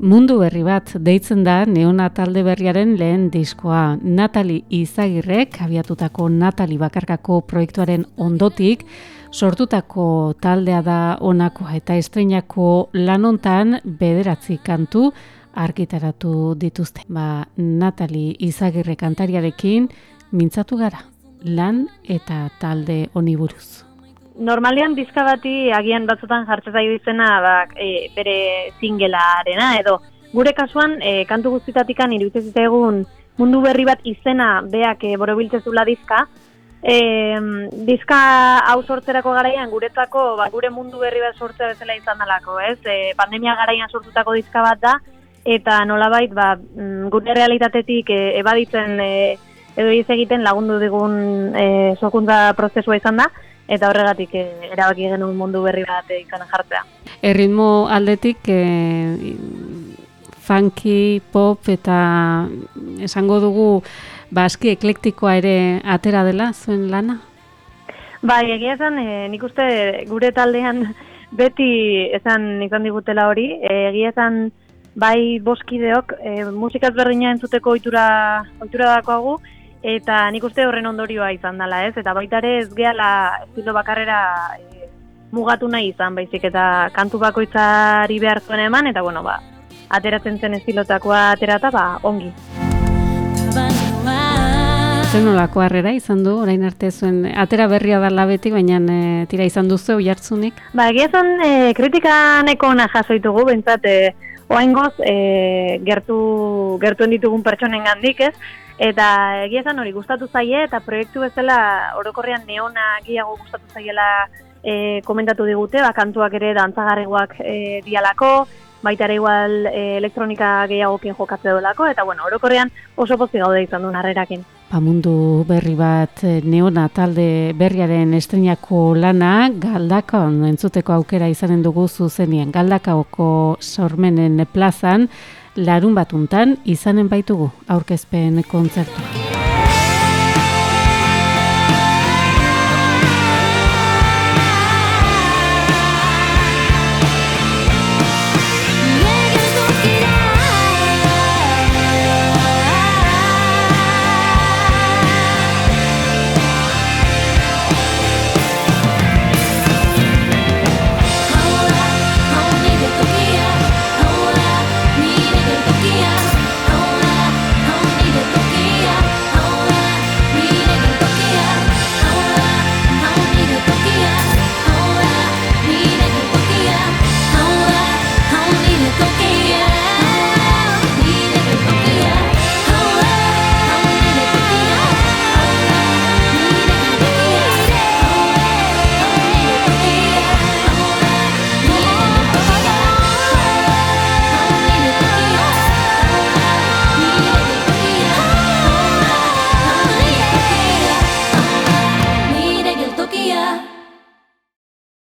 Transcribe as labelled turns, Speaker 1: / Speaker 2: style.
Speaker 1: Mundu berri bat deitzen da neonatalde berriaren lehen diskoa. Natali Izagirrek, abiatutako Natali Bakarkako proiektuaren ondotik, sortutako taldea da onako eta estreinako lanontan bederatzi kantu argitaratu dituzte. Ba, Natali Izagirre kantariarekin mintzatu gara, lan eta talde oniburuz
Speaker 2: normalian diska bati agian batzutan jartzen zaio izena ba, e, bere singlearena edo. Gure kasuan e, kantu guztitatikan iruditzen egun mundu berri bat izena beak e, borobiltzezula diska e, diska hau sortzerako garaian guretzako ba, gure mundu berri bat sortzea bezala izan dalako, ez? E, pandemia garaian sortutako diska bat da eta nolabait ba, mm, gure realitatetik e, ebaditzen e, edo egiten lagundu digun e, sokuntza prozesua izan da eta horregatik e, erabaki genuen mundu berri bat izan jartzea.
Speaker 1: Erritmo aldetik e, funky, pop eta esango dugu baski eklektikoa ere atera dela zuen lana?
Speaker 2: Bai, egia esan, e, nik uste gure taldean beti esan izan digutela hori, e, egia esan bai boskideok e, musikaz berdina entzuteko ohitura ohitura dakoagu, eta nik uste horren ondorioa izan dela, ez? Eta baita ere ez gehala estilo bakarrera e, mugatu nahi izan, baizik eta kantu bakoitzari behar zuen eman, eta bueno, ba, ateratzen zen estilotakoa aterata, ba, ongi.
Speaker 1: Zer nolako harrera izan du, orain arte zuen, atera berria da labetik, baina e, tira izan duzu oi hartzunik?
Speaker 2: Ba, egia zen, e, kritikaneko ona jasoitugu, bentsat, e, oaingoz, e, gertu, gertuen ditugun pertsonen gandik, ez? Eta egia esan hori gustatu zaie eta proiektu bezala orokorrean neona gehiago gustatu zaiela e, komentatu digute, ba, kantuak ere dantzagarreguak e, dialako, baita ere igual e, elektronika gehiago kien jokatze dolako, eta bueno, orokorrean oso pozi gaude izan duen harrerakin.
Speaker 1: Ba, mundu berri bat e, neona talde berriaren estrenako lana galdakon entzuteko aukera izanen dugu zuzenien galdakaoko sormenen plazan, larun batuntan izanen baitugu aurkezpen kontzertua.